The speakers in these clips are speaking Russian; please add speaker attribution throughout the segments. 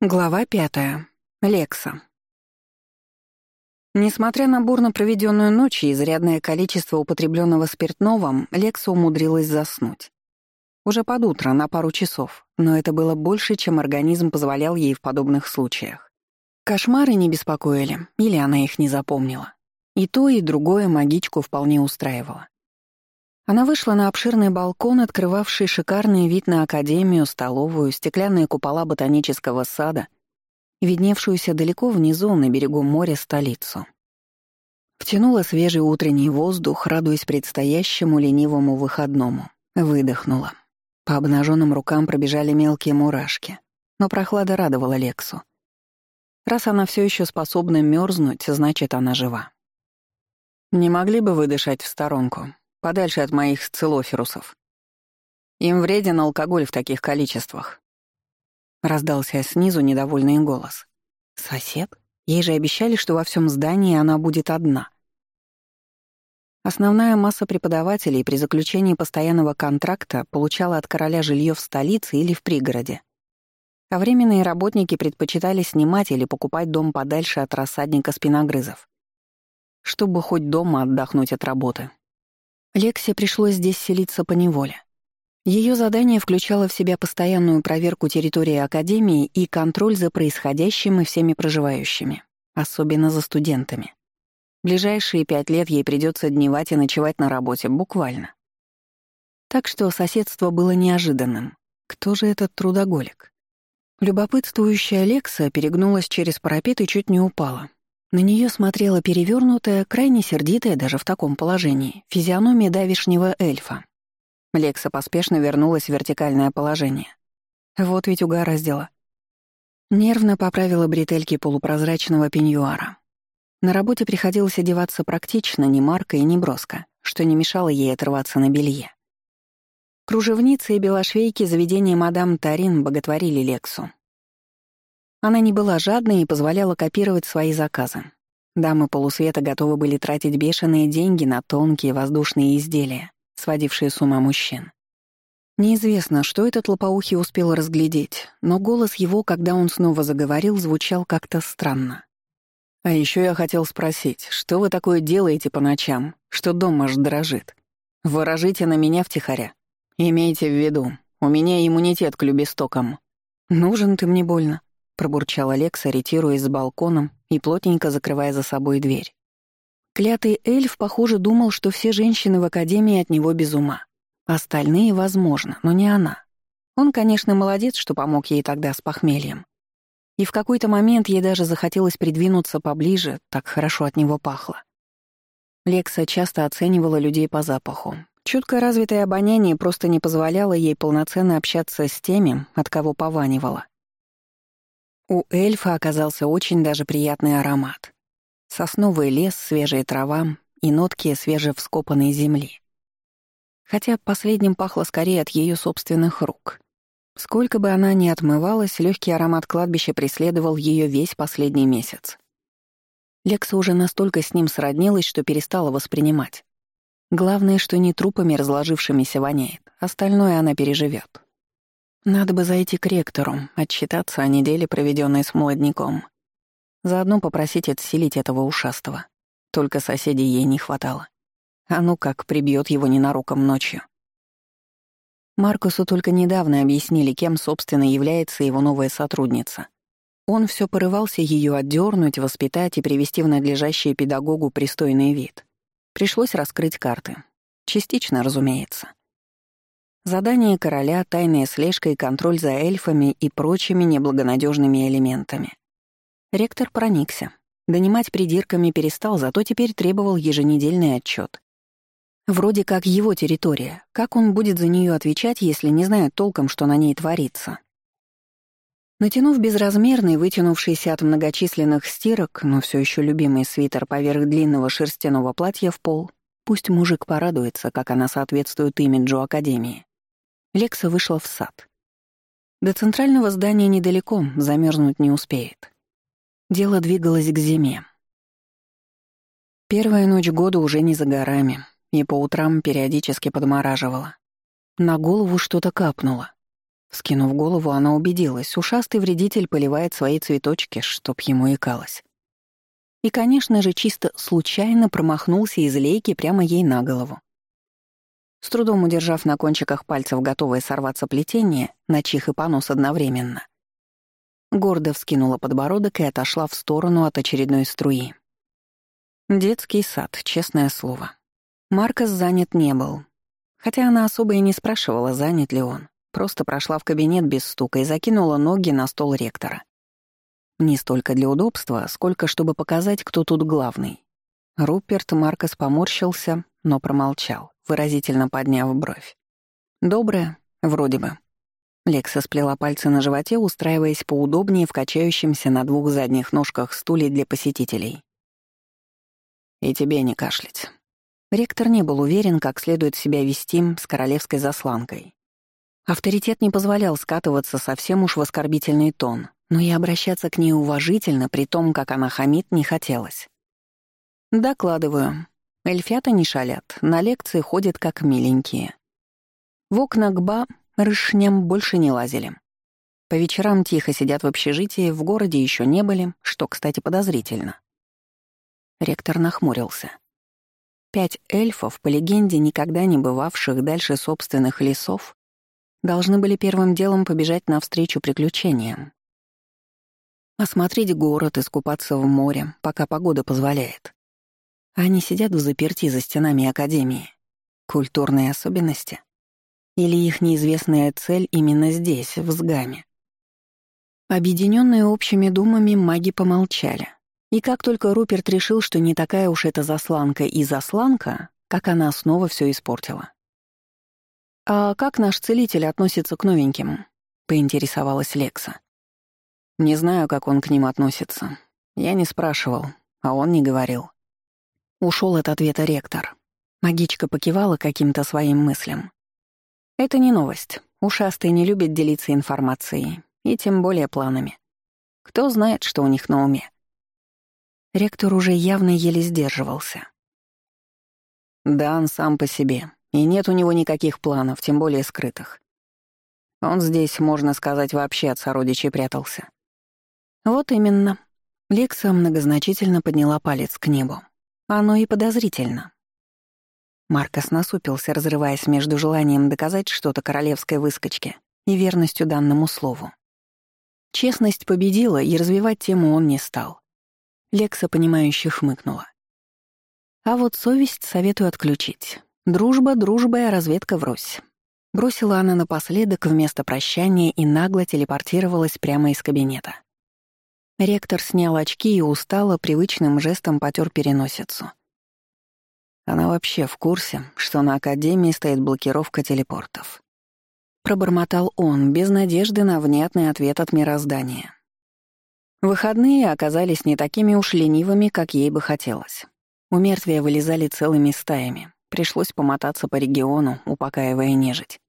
Speaker 1: Глава пятая. Лекса. Несмотря на бурно проведенную ночь и изрядное количество употребленного спиртного, Лекса умудрилась заснуть. Уже под утро, на пару часов, но это было больше, чем организм позволял ей в подобных случаях. Кошмары не беспокоили, или она их не запомнила. И то, и другое магичку вполне устраивало. Она вышла на обширный балкон, открывавший шикарный вид на академию, столовую, стеклянные купола ботанического сада, видневшуюся далеко внизу, на берегу моря, столицу. Втянула свежий утренний воздух, радуясь предстоящему ленивому выходному. Выдохнула. По обнаженным рукам пробежали мелкие мурашки. Но прохлада радовала Лексу. Раз она все еще способна мерзнуть, значит, она жива. «Не могли бы вы дышать в сторонку?» Подальше от моих сцилоферусов. Им вреден алкоголь в таких количествах. Раздался снизу недовольный голос. Сосед? Ей же обещали, что во всем здании она будет одна. Основная масса преподавателей при заключении постоянного контракта получала от короля жилье в столице или в пригороде. А временные работники предпочитали снимать или покупать дом подальше от рассадника спиногрызов. Чтобы хоть дома отдохнуть от работы, Лексе пришлось здесь селиться по неволе. Ее задание включало в себя постоянную проверку территории Академии и контроль за происходящим и всеми проживающими, особенно за студентами. Ближайшие пять лет ей придется дневать и ночевать на работе, буквально. Так что соседство было неожиданным. Кто же этот трудоголик? Любопытствующая Лекса перегнулась через парапет и чуть не упала. На нее смотрела перевернутая, крайне сердитая даже в таком положении, физиономия давишнего эльфа. Лекса поспешно вернулась в вертикальное положение. Вот ведь угораздило. Нервно поправила бретельки полупрозрачного пеньюара. На работе приходилось одеваться практично, не марко и не броско, что не мешало ей отрываться на белье. Кружевницы и белошвейки заведения мадам Тарин боготворили Лексу, она не была жадной и позволяла копировать свои заказы. Дамы полусвета готовы были тратить бешеные деньги на тонкие воздушные изделия, сводившие с ума мужчин. Неизвестно, что этот лопоухий успел разглядеть, но голос его, когда он снова заговорил, звучал как-то странно. «А еще я хотел спросить, что вы такое делаете по ночам, что дом аж дрожит? Выражите на меня втихаря. Имейте в виду, у меня иммунитет к любестокам. Нужен ты мне больно. — пробурчал Алекс, ориентируясь с балконом и плотненько закрывая за собой дверь. Клятый эльф, похоже, думал, что все женщины в Академии от него без ума. Остальные, возможно, но не она. Он, конечно, молодец, что помог ей тогда с похмельем. И в какой-то момент ей даже захотелось придвинуться поближе, так хорошо от него пахло. Лекса часто оценивала людей по запаху. Чутко развитое обоняние просто не позволяло ей полноценно общаться с теми, от кого пованивала. У эльфа оказался очень даже приятный аромат. Сосновый лес, свежая трава и нотки свежевскопанной земли. Хотя последним пахло скорее от ее собственных рук. Сколько бы она ни отмывалась, легкий аромат кладбища преследовал ее весь последний месяц. Лекса уже настолько с ним сроднилась, что перестала воспринимать. Главное, что не трупами разложившимися воняет, остальное она переживет. Надо бы зайти к ректору, отчитаться о неделе, проведенной с молодняком. Заодно попросить отселить этого ушастого. Только соседей ей не хватало. А ну как прибьет его ненароком ночью. Маркусу только недавно объяснили, кем, собственно, является его новая сотрудница. Он все порывался ее отдернуть, воспитать и привести в надлежащий педагогу пристойный вид. Пришлось раскрыть карты. Частично, разумеется. Задание короля, тайная слежка и контроль за эльфами и прочими неблагонадежными элементами. Ректор проникся. Донимать придирками перестал, зато теперь требовал еженедельный отчет. Вроде как его территория. Как он будет за нее отвечать, если не знает толком, что на ней творится? Натянув безразмерный, вытянувшийся от многочисленных стирок, но все еще любимый свитер поверх длинного шерстяного платья в пол, пусть мужик порадуется, как она соответствует имиджу Академии. Лекса вышла в сад. До центрального здания недалеко, замерзнуть не успеет. Дело двигалось к зиме. Первая ночь года уже не за горами, и по утрам периодически подмораживала. На голову что-то капнуло. Скинув голову, она убедилась, ушастый вредитель поливает свои цветочки, чтоб ему икалось. И, конечно же, чисто случайно промахнулся из лейки прямо ей на голову. С трудом удержав на кончиках пальцев готовое сорваться плетение, на чих и понос одновременно. Гордо вскинула подбородок и отошла в сторону от очередной струи. Детский сад, честное слово. Маркос занят не был. Хотя она особо и не спрашивала, занят ли он. Просто прошла в кабинет без стука и закинула ноги на стол ректора. Не столько для удобства, сколько чтобы показать, кто тут главный. Руперт Маркос поморщился, но промолчал, выразительно подняв бровь. «Доброе, вроде бы». Лекса сплела пальцы на животе, устраиваясь поудобнее в качающемся на двух задних ножках стуле для посетителей. «И тебе не кашлять». Ректор не был уверен, как следует себя вести с королевской засланкой. Авторитет не позволял скатываться совсем уж в оскорбительный тон, но и обращаться к ней уважительно, при том, как она хамит, не хотелось. Докладываю. Эльфята не шалят, на лекции ходят как миленькие. В окна ГБА рышням больше не лазили. По вечерам тихо сидят в общежитии, в городе еще не были, что, кстати, подозрительно. Ректор нахмурился. Пять эльфов, по легенде, никогда не бывавших дальше собственных лесов, должны были первым делом побежать навстречу приключениям. Осмотреть город, искупаться в море, пока погода позволяет. Они сидят в заперти за стенами Академии. Культурные особенности? Или их неизвестная цель именно здесь, в Сгаме? Объединенные общими думами, маги помолчали. И как только Руперт решил, что не такая уж эта засланка и засланка, как она снова все испортила. «А как наш целитель относится к новеньким?» — поинтересовалась Лекса. «Не знаю, как он к ним относится. Я не спрашивал, а он не говорил». Ушел от ответа ректор. Магичка покивала каким-то своим мыслям. «Это не новость. Ушастый не любит делиться информацией, и тем более планами. Кто знает, что у них на уме?» Ректор уже явно еле сдерживался. «Да, он сам по себе, и нет у него никаких планов, тем более скрытых. Он здесь, можно сказать, вообще от сородичей прятался. Вот именно. Лекса многозначительно подняла палец к небу. Оно и подозрительно. Маркос насупился, разрываясь между желанием доказать что-то королевской выскочке и верностью данному слову. Честность победила, и развивать тему он не стал. Лекса, понимающе хмыкнула. А вот совесть советую отключить. Дружба дружба, а разведка врозь. Бросила она напоследок вместо прощания и нагло телепортировалась прямо из кабинета. Ректор снял очки и устало привычным жестом потер переносицу. Она вообще в курсе, что на Академии стоит блокировка телепортов. Пробормотал он, без надежды на внятный ответ от мироздания. Выходные оказались не такими уж ленивыми, как ей бы хотелось. У мертвия вылезали целыми стаями, Пришлось помотаться по региону, упокаивая нежить.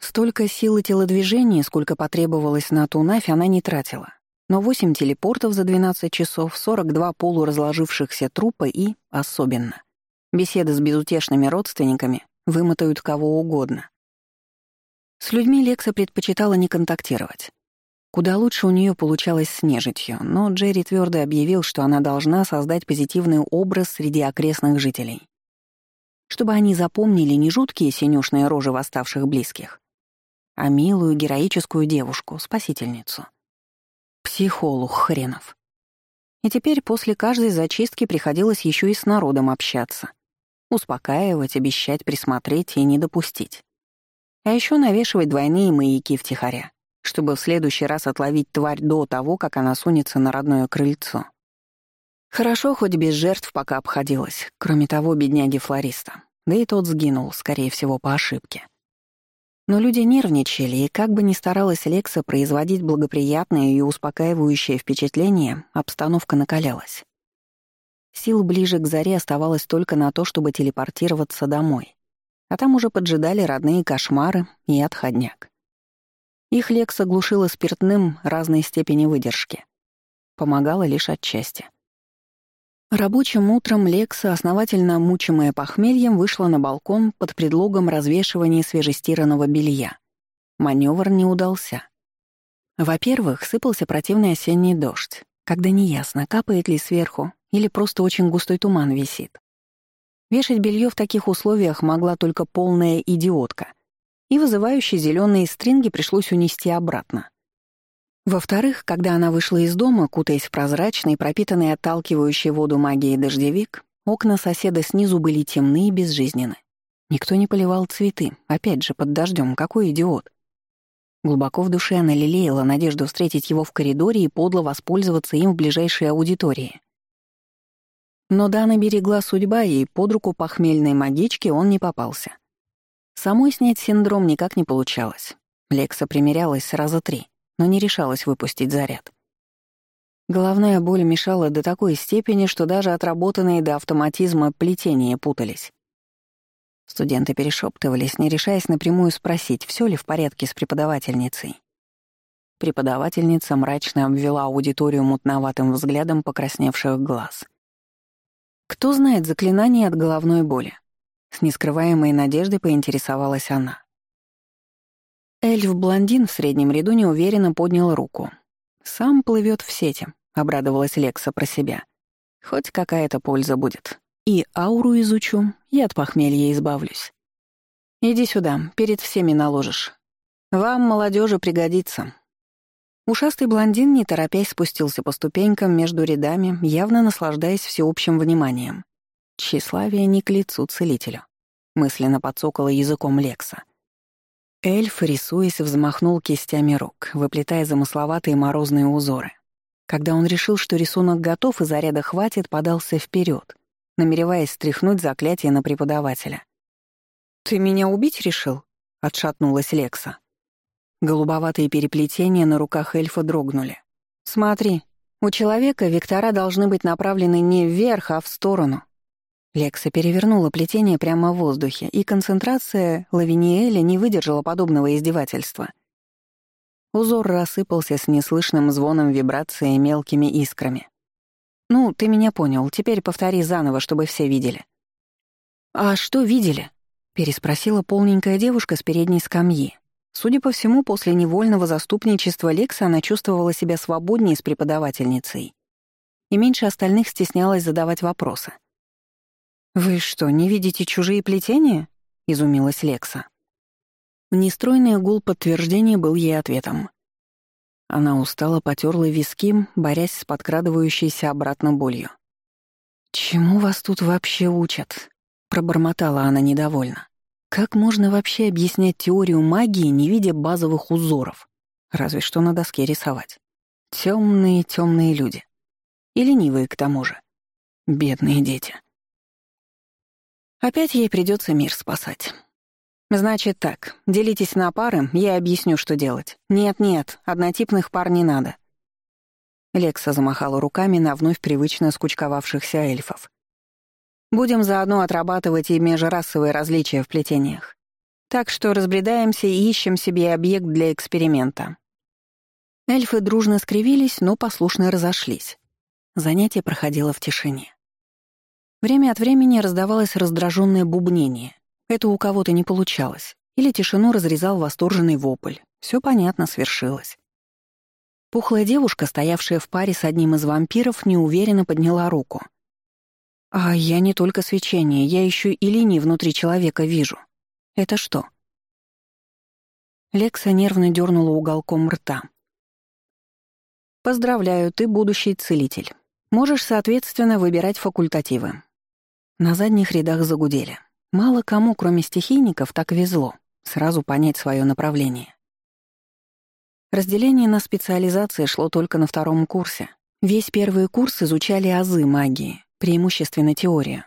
Speaker 1: Столько сил и телодвижений, сколько потребовалось на ту нафь, она не тратила. Но восемь телепортов за 12 часов, 42 полуразложившихся трупа и, особенно, беседы с безутешными родственниками вымотают кого угодно. С людьми Лекса предпочитала не контактировать. Куда лучше у нее получалось с нежитью, но Джерри твердо объявил, что она должна создать позитивный образ среди окрестных жителей чтобы они запомнили не жуткие синюшные рожи восставших близких, а милую героическую девушку, спасительницу. Психолог хренов. И теперь после каждой зачистки приходилось еще и с народом общаться. Успокаивать, обещать, присмотреть и не допустить. А еще навешивать двойные маяки втихаря, чтобы в следующий раз отловить тварь до того, как она сунется на родное крыльцо. Хорошо, хоть без жертв пока обходилось, кроме того бедняги-флориста. Да и тот сгинул, скорее всего, по ошибке. Но люди нервничали, и как бы ни старалась Лекса производить благоприятное и успокаивающее впечатление, обстановка накалялась. Сил ближе к заре оставалось только на то, чтобы телепортироваться домой. А там уже поджидали родные кошмары и отходняк. Их Лекса глушила спиртным разной степени выдержки. Помогала лишь отчасти. Рабочим утром Лекса, основательно мучимая похмельем, вышла на балкон под предлогом развешивания свежестиранного белья. Маневр не удался. Во-первых, сыпался противный осенний дождь, когда неясно, капает ли сверху или просто очень густой туман висит. Вешать белье в таких условиях могла только полная идиотка, и вызывающие зеленые стринги пришлось унести обратно. Во-вторых, когда она вышла из дома, кутаясь в прозрачный, пропитанный отталкивающий воду магией дождевик, окна соседа снизу были темны и безжизненны. Никто не поливал цветы, опять же, под дождем, какой идиот. Глубоко в душе она лелеяла надежду встретить его в коридоре и подло воспользоваться им в ближайшей аудитории. Но Дана берегла судьба, и под руку похмельной магички он не попался. Самой снять синдром никак не получалось. Лекса примерялась раза три, но не решалась выпустить заряд. Головная боль мешала до такой степени, что даже отработанные до автоматизма плетения путались. Студенты перешептывались, не решаясь напрямую спросить, все ли в порядке с преподавательницей. Преподавательница мрачно обвела аудиторию мутноватым взглядом покрасневших глаз. «Кто знает заклинание от головной боли?» С нескрываемой надеждой поинтересовалась она. Эльф-блондин в среднем ряду неуверенно поднял руку. «Сам плывет в сети», — обрадовалась Лекса про себя. «Хоть какая-то польза будет». И ауру изучу, и от похмелья избавлюсь. Иди сюда, перед всеми наложишь. Вам, молодежи, пригодится. Ушастый блондин, не торопясь, спустился по ступенькам между рядами, явно наслаждаясь всеобщим вниманием. Тщеславие не к лицу целителю. Мысленно подсокала языком Лекса. Эльф, рисуясь, взмахнул кистями рук, выплетая замысловатые морозные узоры. Когда он решил, что рисунок готов и заряда хватит, подался вперед, намереваясь стряхнуть заклятие на преподавателя. «Ты меня убить решил?» — отшатнулась Лекса. Голубоватые переплетения на руках эльфа дрогнули. «Смотри, у человека вектора должны быть направлены не вверх, а в сторону». Лекса перевернула плетение прямо в воздухе, и концентрация Лавиниэля не выдержала подобного издевательства. Узор рассыпался с неслышным звоном вибрации мелкими искрами. «Ну, ты меня понял. Теперь повтори заново, чтобы все видели». «А что видели?» — переспросила полненькая девушка с передней скамьи. Судя по всему, после невольного заступничества Лекса она чувствовала себя свободнее с преподавательницей и меньше остальных стеснялась задавать вопросы. «Вы что, не видите чужие плетения?» — изумилась Лекса. Нестройный гул подтверждения был ей ответом. Она устало потерла виски, борясь с подкрадывающейся обратно болью. «Чему вас тут вообще учат?» — пробормотала она недовольно. «Как можно вообще объяснять теорию магии, не видя базовых узоров? Разве что на доске рисовать. Темные, темные люди. И ленивые к тому же. Бедные дети. Опять ей придется мир спасать. «Значит так, делитесь на пары, я объясню, что делать. Нет-нет, однотипных пар не надо». Лекса замахала руками на вновь привычно скучковавшихся эльфов. «Будем заодно отрабатывать и межрасовые различия в плетениях. Так что разбредаемся и ищем себе объект для эксперимента». Эльфы дружно скривились, но послушно разошлись. Занятие проходило в тишине. Время от времени раздавалось раздраженное бубнение, это у кого-то не получалось. Или тишину разрезал восторженный вопль. Все понятно, свершилось. Пухлая девушка, стоявшая в паре с одним из вампиров, неуверенно подняла руку. «А я не только свечение, я еще и линии внутри человека вижу. Это что?» Лекса нервно дернула уголком рта. «Поздравляю, ты будущий целитель. Можешь, соответственно, выбирать факультативы». На задних рядах загудели. Мало кому, кроме стихийников, так везло сразу понять свое направление. Разделение на специализации шло только на втором курсе. Весь первый курс изучали азы магии, преимущественно теорию.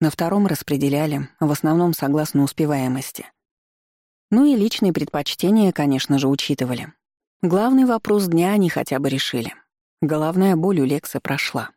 Speaker 1: На втором распределяли, в основном согласно успеваемости. Ну и личные предпочтения, конечно же, учитывали. Главный вопрос дня они хотя бы решили. Головная боль у Лекса прошла.